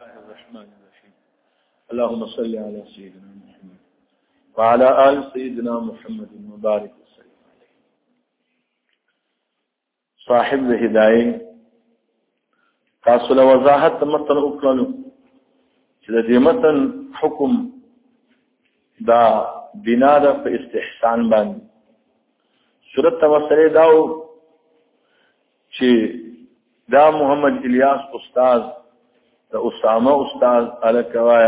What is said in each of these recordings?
الله الرحمن الرحيم اللهم صل على سيدنا محمد وعلى آل سيدنا محمد مبارك وسلم عليه صاحب الهدايه تاسو له وضاحت متن وکړو چې د دې متن حکم دا بنا ده په استحسان باندې صورت توسره داو چې دا محمد الیاس استاد د اسامه استاد الکوا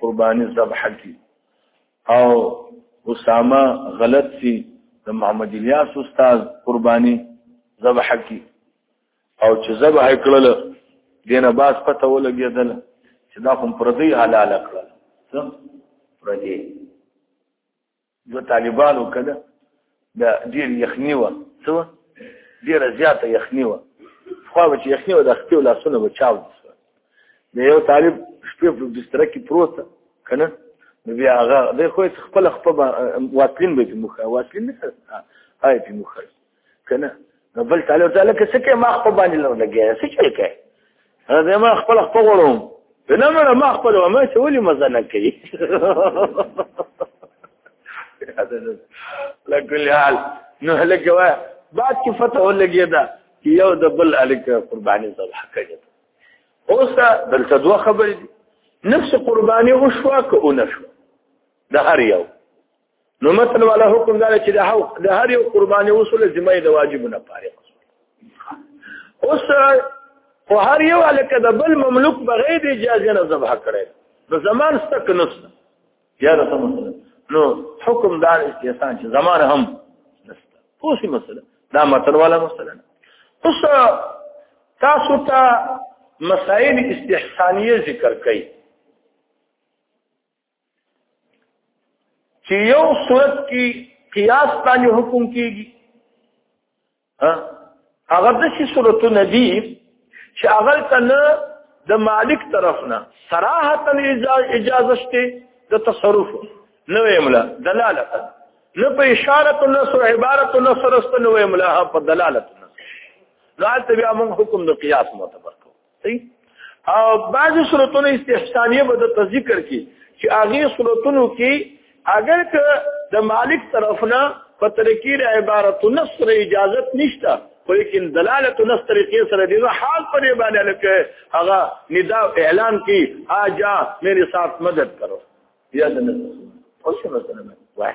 قرباني ذبح کی او اسامه غلط سی د محمد الیاس استاد قرباني ذبح کی او چې ذبح کړل دینه باز پته ولګیدل چې دا کوم پردی حلال کړل څه پردی د طالبانو کده د ډیر یخنی و څو ډیره زیاته یخنی و خو به چې یخنی و د خپل لاسونه بچاو د یو طالب شپې په بستر کې پروت کنه نو بیا هغه د خو خپل خپل واصلین به مخه واصلین نه هاي په مخه کنه نو بل تعالی تعالی که څه کې ما خپل باندې لور لګیا څه چې کې هغه ما خپل خپل وروم بنا مړه ما خپل ما چې ولي مزه نه کوي لکل حال نو هلکه وا بعد کې فتح ولګی دا یو د بل الک قرباني ذبح کړي اوس دلته دوه خبرې نفس قرباني وشوه که اونشوه د هر یو نو متن والا حکم دا چې د حق د هر یو قرباني وصول ذمہ د واجبونه فارغ اوس او هر یو الک د بل مملوک بغیر د اجازه نه ذبح کړي نو زمان ستک نس یا دا مثلا نو حکم دار استحسان چې زمان هم نس اوسې مثلا دا متن والا مثلا اوس تاسو ته مسائل استحسانیه ذکر کړئ چې یو صورت کې قیاس باندې حکم کیږي هغه د شي صورتونه دي چې هغه کنه د مالک طرف نه صراحتا اجازه شته د تصرف نو املا دلالت نه په اشاره نه سره عبارت نه سره نو املا په دلالت نه ځان ته بیا موږ حکم د قیاس معتبر او بعضی صورتونو استحسانیه به د ذکر کی چې هغه صورتونو کې اگر که د مالک طرف نه په طریقې د عبارت نص سره اجازه نشته خو لیکن دلالت نص طریقې سره دی حال پر باندې لکه هغه ندا اعلان کی آجا میرے ساتھ مدد کرو یا د نص او څه مثلا وای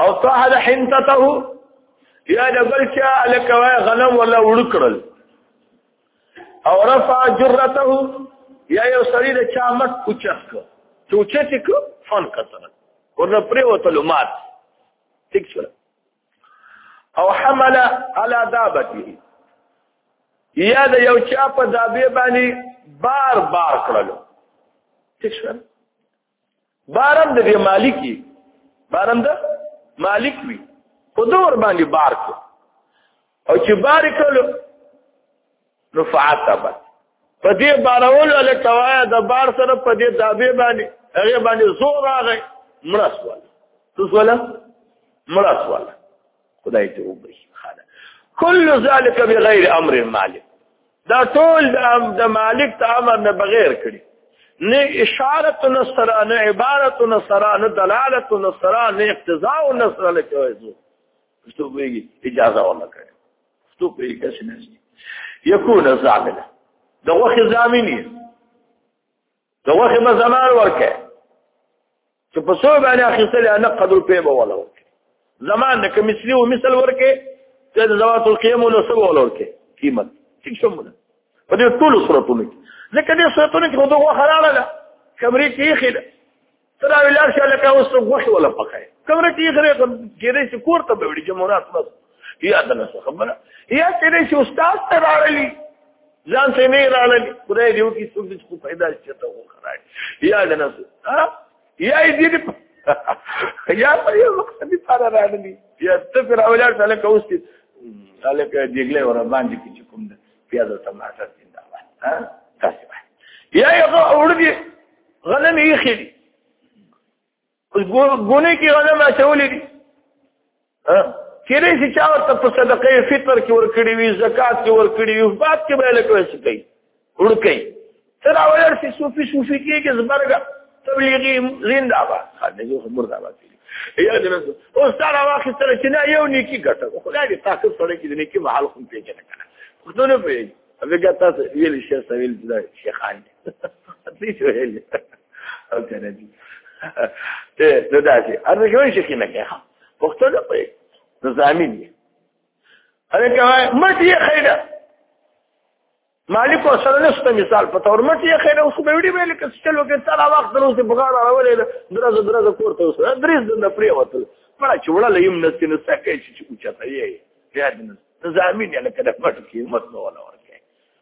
او صاحب حنتته یا د بل چا الکوي غنم ولا وړکړل او رفع جرته یا یو سړی د چا مس اوچت کو چوچت کو فن کتل ورنه پرې وته لومات ټیک شو او حمل على دابته یا د یو چا په دابې باندې بار بار کړلو څه شو بارم د دې مالک وي بارم د مالک وي په دور باندې بار کو او چې بار کولو نو فعتبه په دې بارولو له توایا د بار سره په دې دابې باندې هغه باندې زور راغی مرسول تاسو ولا مرسول خدای ته وبخي خاله كل ذلك بغير امر المالك دا ټول د مالک ته امر نه بغیر کړی نه اشارت نه سره نه عبارت نه سره نه دلالت نه سره نه اقتضاء نه سره لکه وایي څه ویږي اجازه ولا کړی څه ویږي کس نه یکون زامنه د وخت زامنی د وخت مزمار ورکه چې په سو باندې اخیستل نه قدر په به ولا ورکه زمان نه کوم مثلی او مثل ورکه چې د زوات القيم له سو ولا ورکه قیمت څه شمونه په دې ټول صورتونو کې ځکه دې صورتونو کې دوه خلاله ده کمرې کې خېده تر ویلار شاله کا اوس غوښ ولا پخای کمرې کې خېره کې دې کور ته به وړي جمهورات بس یا دنه خبره یا تیرې چې استاد ته راړلی ځان ته نه راړلی خدای دې وکي څوک دې خو پیدا شي ته خو خرای یا دنه ها یا دې یا په یو وخت دې پاره راړلی یا ته پر اولاد سره کوستي ساله په دیګله ور باندې کې چې کوم ده پیاده تماټر زنده وای ها تاسو یا یو اور دې غنم یې خېلي اوس ګونې کې غنم اچولې دي کېدای شي چا ورته په صدقه فطر کې ورکړي وي زکات کې ورکړي وي بعد کې به لکه څه کوي ورکړي تر اول سي صوفي صوفي کېږي زبرګه تبلیغي زنده آباد خدای جو خبر دا وایي یا دې او ستاره واخې سره چې نه یو نیکی ګټه خدای دې تاسو سره کې دې نیکی محل کوم پیژنه کنه خدای نه پیژنه هغه تاسو ویل شي سویل دې شیخان دې څه ویل او کنه دي ته نو دا چې هر څه شي کې نه کوي پښتو نه پي نو زامین دي هغه کوي مټي خیره مالک سره نشته مثال په تور مټي خیره اوس به ویډیو ویل کې چلو کې تر وخت دروسته بغاړه راولې درزه درزه کوړته اوس درز نه پری وته مړه چې وړل یم نستی نو څه کوي چې اوچته یې بیا د نظامي نه لکه د پټ قیمت نه ولا ورکه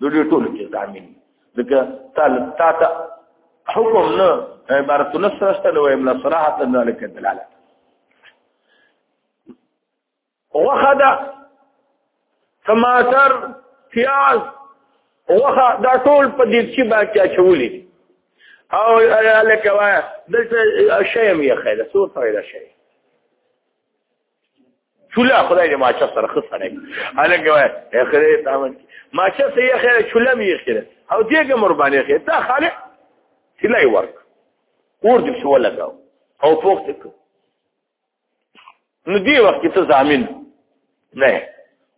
د دې ټول کې ضامن ځکه تعالی تا ته حکم نه عبارت نه سره نو املا صراحه ذلك دلاله وخد ټماټر پیاز وخه دا ټول په دې چې باقي اچولې دي او لکه وای دلته شیم یې خیره څو فائدہ شي چولا خدای دې ماچا سره خسته نه هلکه وای اخره تامن ماچا سي اخره چولا می اخره او دې کوم قرباني اخره تا خاله سلای ورک اور دې شو لگاو او فوق تک نو دی وخت ته ضامن نه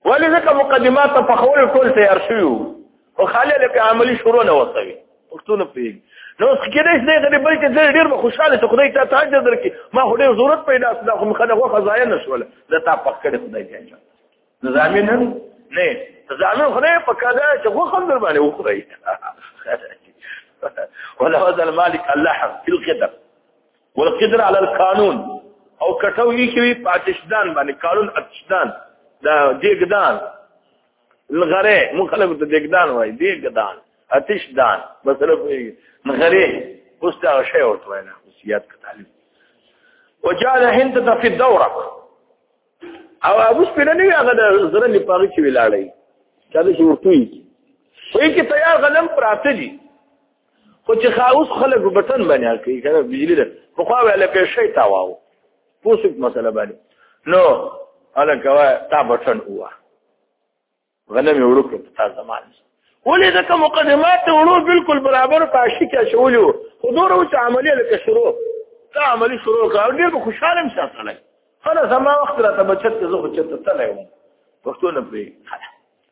ولې ځکه مقدمات په خول ټول تیار شو او خاله له عملی شروع نه وسوي پښتون پیږي نو کېدای شي دغه بل کې زه ډیر خوشاله ته خدای ته تاج درکې ما خو ډیر ضرورت پیدا کړ خو مخه غوخه ضایع نشول دا تا پخ کړې خدای دې اجازه نظامي نه نه ځانو خدای په کده چې غوخه در باندې وخوري ولا هذا المالك اللحم في القدر والقدر على القانون او کټو یې کوي پاتشدان باندې قانون اتشدان دا دیګدان لغره مون خلک ته دیګدان وای دیګدان اتشدان مثلا مغره اوس دا شی ورته وای نه وصیت تعلیم وجعل هند في الدوره او ابو سپینه نه هغه د زره نه پاره کې ولاړی دا چې ورته وي وایي چې تیار غنم پراته دي خو چې خاوس خلک بټن باندې حل کوي کنه بجلی ده خو خو ویل په شي تا واو پوسک مسله باندې نو الا کوا تا بټن هوا غنم یې وړو کړ تا زمان ولې دا کوم مقدمات وړو بالکل برابر پاشي کې شولو خو دوره چې عملیه لکه شروع دا عملی شروع کړ ډېر به خوشاله هم شاتلای خلاص ما وخت راته بچت زه خو چت تلای وم پښتون پرې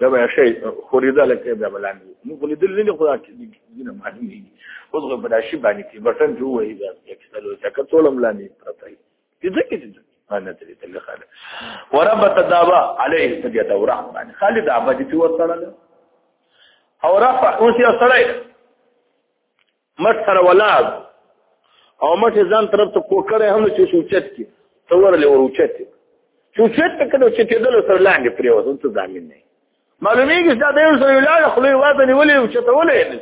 دا به شي خوريدا لکه بیا بلان موږ لیدل نه خدا کې دي نه معلوم دي اوس غو په داشي باندې کې بټن جو وایي دا کېدل او څکه ټولم لاندې پرته دي دې کې دي انا تري تل خاله ورب تدابا عليه سجده ورحمن خالد عبد في وصل او رفع اوس یو سره مټ سره ولاړ او مټ ځان طرف ته کوکړې هم چې سوچت کی تور له وروچت سوچت ته کله چې کېدل سره لاندې پریوت ته ځامن نه معلومیږي چې دا د یو سره ولاړ خلې واده نیولې او چې تولې نه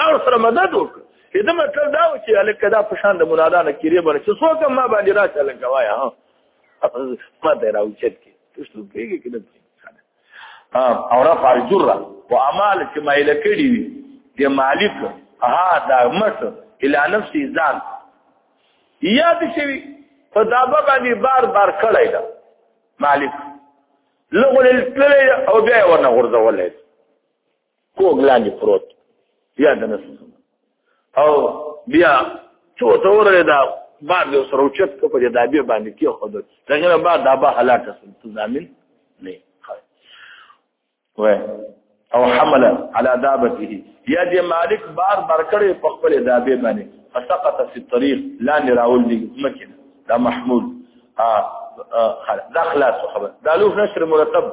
تاسو سره مدد وکړه دا مطلب دا و چې الک دا په شان د منادا نه کړي باندې چې څوک ما باندې راځي لکه وایا ها ما ته راوچت کی تاسو پیګه کې نه او رفع الجره او اعمال چې مایل کړی وي د مالک ها دا مت الی نفسه ځان یاد شوی په دابه باندې بار بار کړی دا مالک لغول التلی او بیا ونه غرزولای کوګ لاندې پروت بیا د نس او بیا څو ته ورغی دا بار یو سره اوچت کو په دا بیا باندې کې خو ده دغه بعد دا به هلاک شول ته ضامن نه و او حمل على دابته یا دې مالک بار برکړې په خپل دابه باندې فسقط في الطريق لا نراول دي مکه دا محمول اه اه خلاص دا خلاص خبر دا لوف نشر مرتب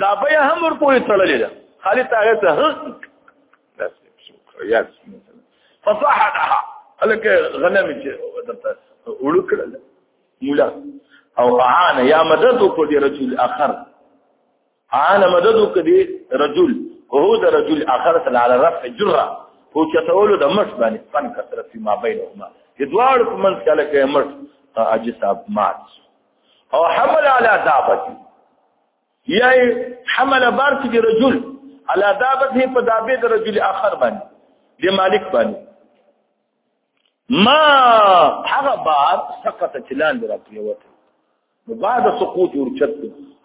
دا بیا هم ور پورې تړلې ده خالي تاغه ته فصاحتها الک غنم چې ودته وړکړل مولا او عان یا مدد کو دی رجل اخر عان مدد کو دی رجل وهو ده رجل اخر على رفع جره هو چتولو د مش باندې فن کثرت ما بینهما د دوار په منځ کې لکه مش اجساب مات او حمل علی دابت یا حمل بارت کې رجل علی دابت هي په دابه د رجل اخر باندې د مالک باندې ما هغه بار سقط چلان درا پریوته بعد سقوط ورچت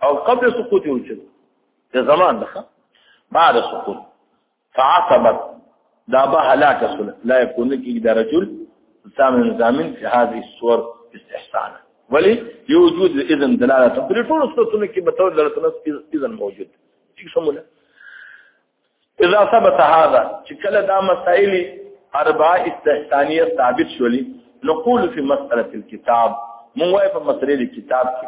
او قبل سقوط ورچت د زمان دغه بعد سقوط فعصبت دا به هلاک سره لا يكون کی دا رجل ثامن ثامن في هذه الصور استحسانا ولی یوجود اذن دلاله پر ټول صورتونو کې به تور دلاله اذن موجود ٹھیک سموله اذا ثبت هذا چې کله دا مسائل اربع استحسانيه ثابت شولي نقول في مساله الكتاب مو وايي په مسلې د کتاب کې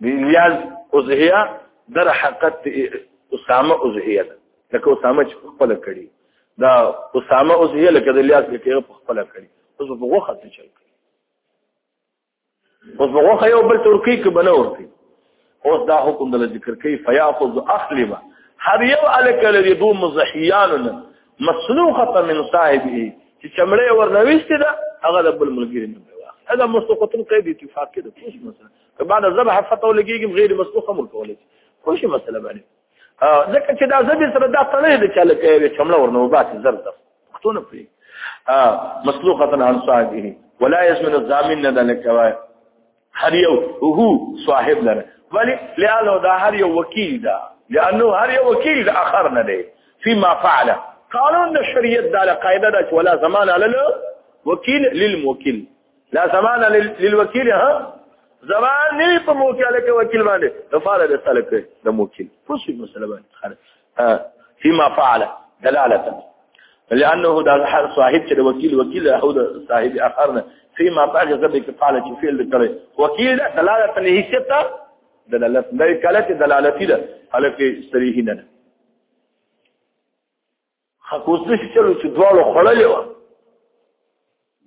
بیلیاز اوزهیا در حقیقت اسامه اوزهیا ده لکه اسامه چې خپل کړي دا اسامه اوزهیا لکه د الیاس لکه خپل کړي اوس په غوخه څه چل کړي اوس په غوخه یو بل ترکی کې بنه ورته اوس دا حکم د ذکر کوي فیاخذ اخلبه هر یو الک لري دوه مزحیانونه مسلوخه من صاحبه چې چمړې ورنويسته ده هغه د بل ملګری نه واخلي هغه مسلوخه قید اتفاق کې ده پوښ مثلا کبه د ذبح فتو لګيږي غیر مسلوخه ملک ولې پوښ مثلا باندې ځکه چې دا زبې سره دا تړلې ده چې لکه یو چمړه ورنو باسي زر ده پښتون پری مسلوخه عن صاحبه ولا يسمن الضامن ذلك هر یو هو صاحب لره ولی لانه دا هر یو وکیل دا لانه هر یو وکیل دا اخر نه دی فيما فعل قانون د شریعت دا قاعده ده چې ولا زمان علی وکیل للموکل لا زمان للوکیل ها زمان نه په موکل کې وکیل باندې د فعل د سلک د موکل فصل مسله باندې فيما فعل دلاله لانه دا حال صاحب چې وکیل وکیل هو د صاحب اخر نه فيما فعل زبې کې فعل چې فعل کړي وکیل دلاله نه هیڅتا دلاله نه کله چې دلاله دي هلکه صریح نه خکوس نشي چلو چې دواړو خړلې و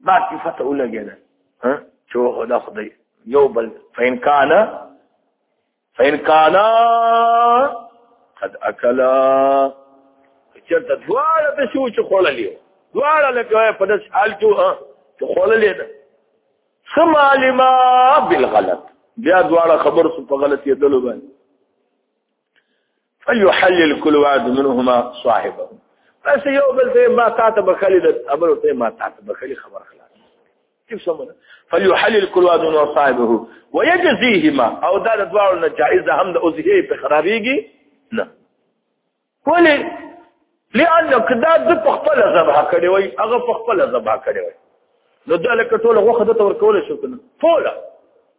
ما کې فتح ولګېده ها چې دا خدای یو بل فین کانه فإن كان قد أكلا چرته دواړه د شو چې خوللې دواړه لکه په داس حال کې چې خوللې ده سم علما بالغلط بیا دواړه خبر سو په غلط یې دلو باندې فليحلل كل واحد منهما صاحبه بس یو بل ته ما تا ته بخلی د ابل ته ما تا ته بخلی خبر خلاص کیف سمونه فليحلل كل واحد منهما صاحبه ويجزيهما او دا د دوه نه جائز هم د اوزهي په خرابيږي نه ولی لانه کدا د خپل ذبح کړي وي هغه خپل ذبح کړي وي نو دا لکه ټول غوخه د تور کول شو کنه ټول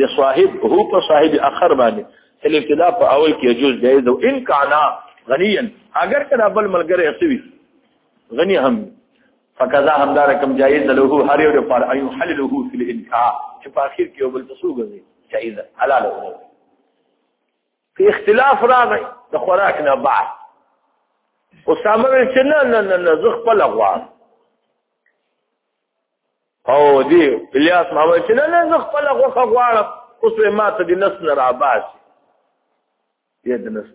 د صاحب هو په صاحب اخر باندې تل ابتدا په اول کې يجوز جائز او ان کانا غنيا اگر کدا بل ملګری اسوي غني هم فقضا همدا رقم جائز له هر یو پر ایو حلله فی الانکاء چې په اخر کې بل تسوګږي جائز حلال وګړي په اختلاف راغی د خوراک نه بعد اسامه چې نه نه نه زخ په لغوار او دی الیاس محمد چې نه نه خپل غوخه غواړم اوس یې ماته د نس نه راباس یې د نس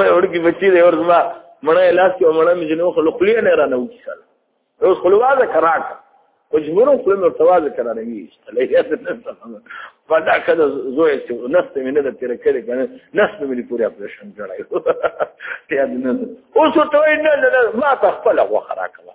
ما ورکی بچی دی اور زما مړه الیاس کې مړه مې جنو خلقلیه نه را نه وکی سره اوس خلوازه کراک مجبور خپل مرتوازه کرا نه وی استلې د نس په دا کده زوی چې نس مې نه د تیر کړي کنه نس مې پورې اپریشن جوړایو ته د نس اوس ته نه ما ته خپل غوخه راکړه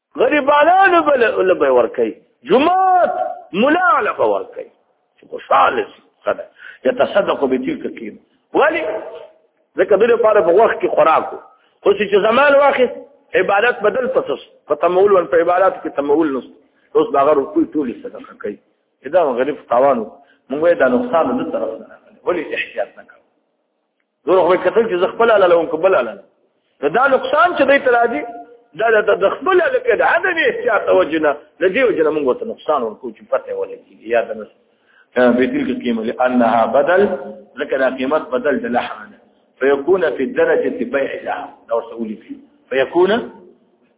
غریبانانو بل له به ورکي جمعات مولا له به ورکي خوشاله شي خدای يتصدق بتلك القيمه ولی ځکه دغه لپاره په وخت کې خوراکو خو چې زمان واخې عبادت بدل پسوس په تمول ور په عبادت کې تمول نو اوس دا غره کوی ټول صدقه کوي دا غریب تاوانو موږ دا نقصان د طرف نه ولی احتیاط نه نور خو کتل چې خپل اله لون قبل اله دا نقصان چې دوی ته راځي دا د خپل اله کې د عدم احتیاط وجنه د دې وجنه موږ ته نقصان ورکو چې پته ولګي یا د نس به تلك القيمه لانها بدل ذکر قیمت بدل د لحم فيكون في الدرجه بيع لها لو سئولي فيه فيكون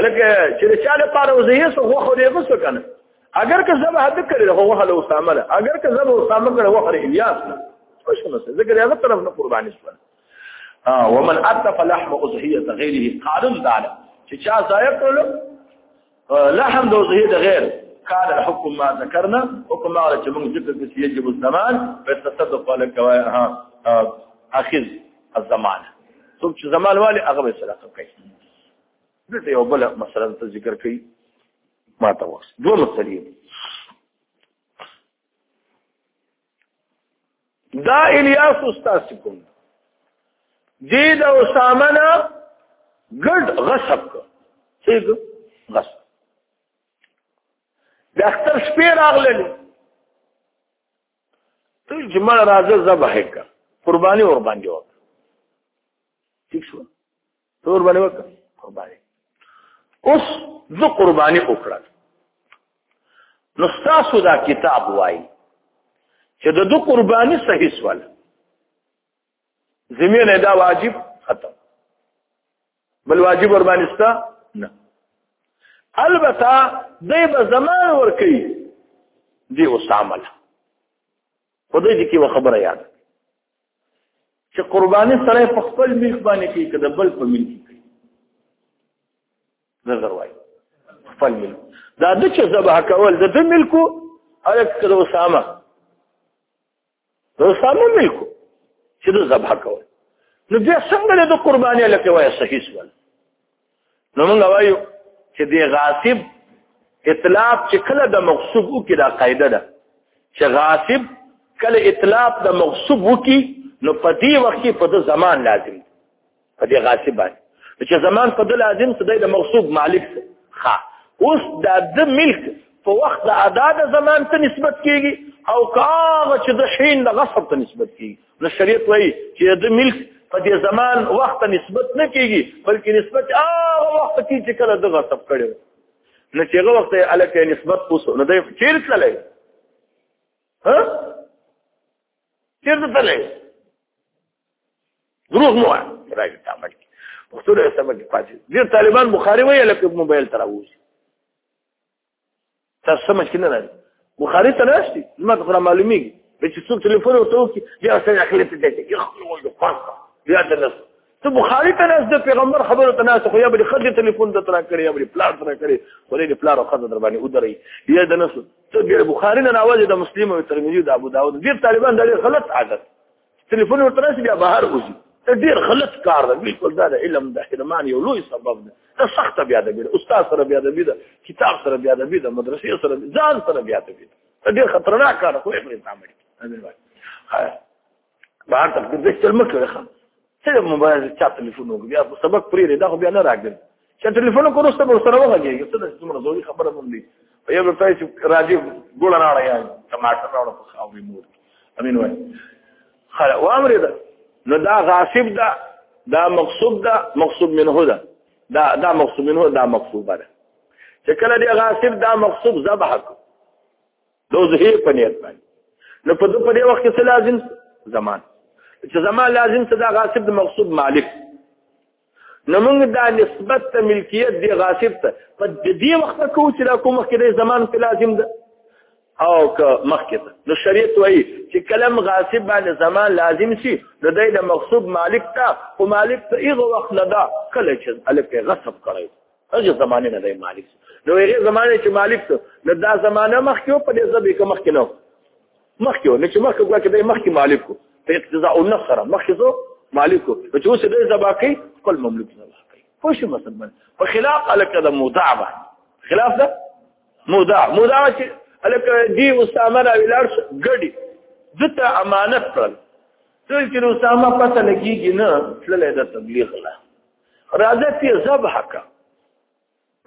الکه چې چا له پاره وزه سو خو خو دې غوسه کنه اگر که زما حد کړی خو خو له اسامه له اگر که زما اسامه کړی خو خو الیاس له څه نه څه ذکر هغه طرف نه قرباني شو اه ومن اتف لحم اضحيه غيره قارن داله چې چا ضایع کړل لحم د اضحيه د غیر قال الحكم ما ذكرنا حكم ما چې موږ ذکر کړی یجب الزمان فتصدق على كواها اخذ الزمان څوک چې زمان والي هغه به صدقه کوي دلته یو بل مسله ته ذکر کړي ما ته وس دوه مسلې دا الیاس استاد کوم دې د اسامه نه ګډ غصب کړ څه غصب د اختر شپې راغللې ته جمع راځه ذبح کړ قرباني ور باندې وکړه ٹھیک شو تور باندې وکړه قرباني اوس زه قرباني وکړه نو تاسو دا کتاب وای چې د دو قرباني صحیح سوال زمينه دا واجب ختم بل واجب ور باندې ستا نه البته دې به زمان ور کوي دی اوسامل په دې کې و خبره یاد چې قرباني سره په خپل ملک باندې کې کده بل په ملک کې نظر وای خپل ملک دا د چې ذبح کول د دې ملکو الک کړه اسامه د اسامه ملکو چې د ذبح کول نو بیا څنګه د قرباني لکه وای صحیح سوال نو موږ وایو چې دی غاصب اطلاق چې کله د مغصوب وکړي دا قاعده ده چې غاصب کله اطلاق د مغصوب وکړي نو په دې وخت کې په د زمان لازم په دې غاصب باندې چې زمان په د لازم څه دی د مغصوب مالک ښه اوس دا د ملک په وخت د ادا د زمان ته نسبت کیږي او کاغه چې د حين د غصب ته نسبت کیږي نو شریعت وایي چې د ملک په دې زمان وخت نسبت نه کیږي بلکې نسبت هغه وخت کې چې کله د غصب کړي نو چې هغه وخت الکه نسبت اوسو نو د چیرې تللی ها چیرې تللی دروغ مو راځي تعامل پښتو له سبق پاتې ډیر طالبان بخاری وایي لکه موبایل تراوځي تاسو مشکل نه لري بخاری ته راشي ما ته معلومیږي چې څوک ټلیفون ورته وکړي بیا سره اخلي ته دې یو خپل وایي پاسه بیا ته نه ته بخاری ته نه د پیغمبر خبره ته نه خو یا به خدای ټلیفون ته تر کړی یا به پلار تر کړی خو دې پلار او خدای در باندې ودرې بیا د نس ته بخاری نه راوځي د مسلم او ترمذی او ابو داود دې طالبان د غلط عادت ټلیفون ورته راشي بیا بهر وځي دا ډیر غلط کار دی بالکل دا د علم د حرمان یو لوی سبب دی دا سخت بیا د بیره استاد سره بیا د بیره کتاب سره بیا د بیره مدرسې سره ځان سره بیا د بیره دا ډیر خطرناک کار خو یې پرې تعامل امین وای بهر تک د څه مکه خان څه موبایل چا ټلیفون وګ بیا سبق پرې دا خو بیا نه راګل چې ټلیفون کو رسته به سره وغږیږي څه د څومره ضروري خبره مونږ دی په یو ځای چې راځي ګوړه نه اړه یې ټماټر راوړ په خاورې مور امين وای خلا وامر ده نو دا غاصب ده دا مغصوب ده مغصوب منه ده دا دا مغصوب منه دا مغصوب ده چې کله دی غاصب دا مغصوب ذبح کو دوزهی په نیت باندې نو په دې په دې وخت کې لازم زمان چې زمان لازم څه دا غاصب د مغصوب مالک نو موږ دا نسبت ته ملکیت دی غاصب ته په دې وخت کې کوم چې دا کوم وخت کې زمان په لازم ده او که مخکې ته نو شریعت وایي چې کلم غاصب باندې زمان لازم شي نو دی د مغصوب مالک ته خو مالک ته هغه وخت نه ده کله چې الف یې غصب کړی هغه زمانه نه دی مالک نو هغه زمانه چې مالک ته نو دا زمانه مخکې په دې ځبې کې مخکې نه مخکې و نه چې مخکې ګواکې دی مخکې مالک و په اقتضاء النفس سره مخکې زه مالک و نو چې اوس دی ذبح کوي خپل مملوک ذبح کوي پوه شو مثلا باندې په خلاف هلکه د مودع باندې خلاف ده مودع مودع چې هلکه دی اسامه را ولاړ شو ګډي ده ته امانت کړل ټول چې اسامه پته لګېږي نه تللی د تبلیغ له راځه چې ذبح کا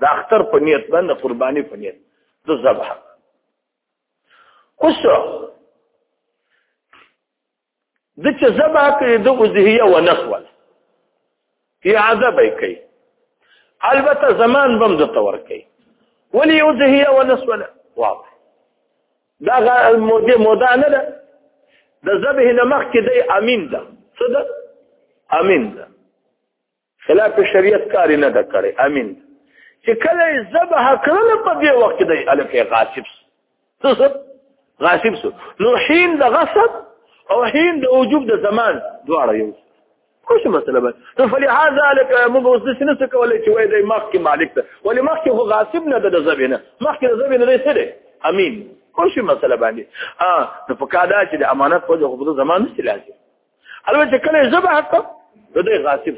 د اختر په نیت باندې قرباني په نیت د ذبح اوس د چې زبا کې د وزهیه و نخول اعاده به کوي البته زمان بم د تور کوي ولی وزهیه و نسول واضح دا موده موده نه ده د زبه نه مخ کې د امین ده څه ده امین ده خلاف شریعت کاری نه ده کړی امین چې کله ذبح کړل په دې وخت دی الف غاصب غاصب سو نو حين د غصب او حين د وجوب د زمان دواړه یو خوش مسله بس نو فلهذا لك موږ اوس د سنس کولای چې وای دی مخکې مالک ته ولې مخکې هو غاصب نه د ذبح نه مخکې د ذبح نه دی سره امین خوش مسله باندې اه نو په کادا چې د امانت په ځای خو د زمان نشي لازم البته کله زبا حق د دې غاصب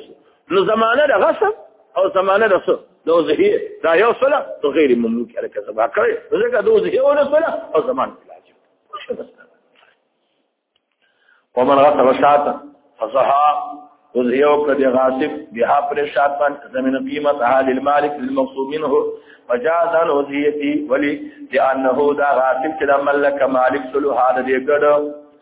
نو زمانه د غصب او زمانه د څه د زهیر دا یو سره د غیر مملوک الکه زبا کړی ځکه د زهیر او نه سره او زمانه ومن غصب شاته فصحا وزهیر او کدی غاصب بها پر شاته باندې زمينه قیمت حال المالک للمقصود منه مجاز عن وضعیتی ولی لانه دا غافل چې د ملک مالک سلو حال دې ګډ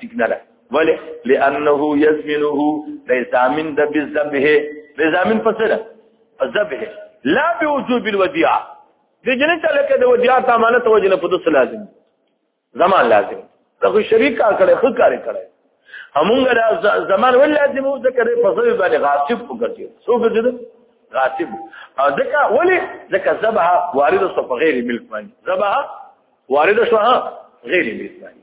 ټیک نه ده ولی لانه یزمنه لزامن د بذبه لزامن پسره ذبه لا بوجوب الوديعه د جنې ته لکه د وديعه امانت وجنه په دسه لازم زمان لازم دغه شریک کار کړي خو کار کړي همونګه دا زمان ول لازم وو ذکر په ځای باندې غاصب وکړي سو ګرځید غاصب او ځکه ولی ځکه ذبح وارد سو په غیر ملک باندې ذبح وارد شو غیر ملک باندې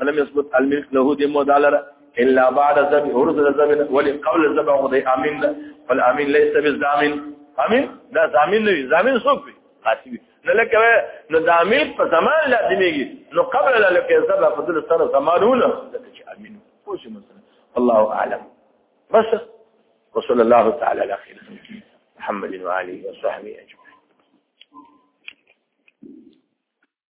فلم يثبت الملك له دي مدالره الا بعد ذبح ورث الذبح ولي قول الذبح وضي امين ده فالامين ليس بالضامن امين دا ضامن نه ضامن څوک وي قاسي نه لکه نو ضامن په زمان لازميږي نو قبل لکه ذبح په دل سره زمانونه لکه چې امين خو شي مثلا الله اعلم بس وصلى الله تعالى على خير محمد وعلي وصحبه اجمعين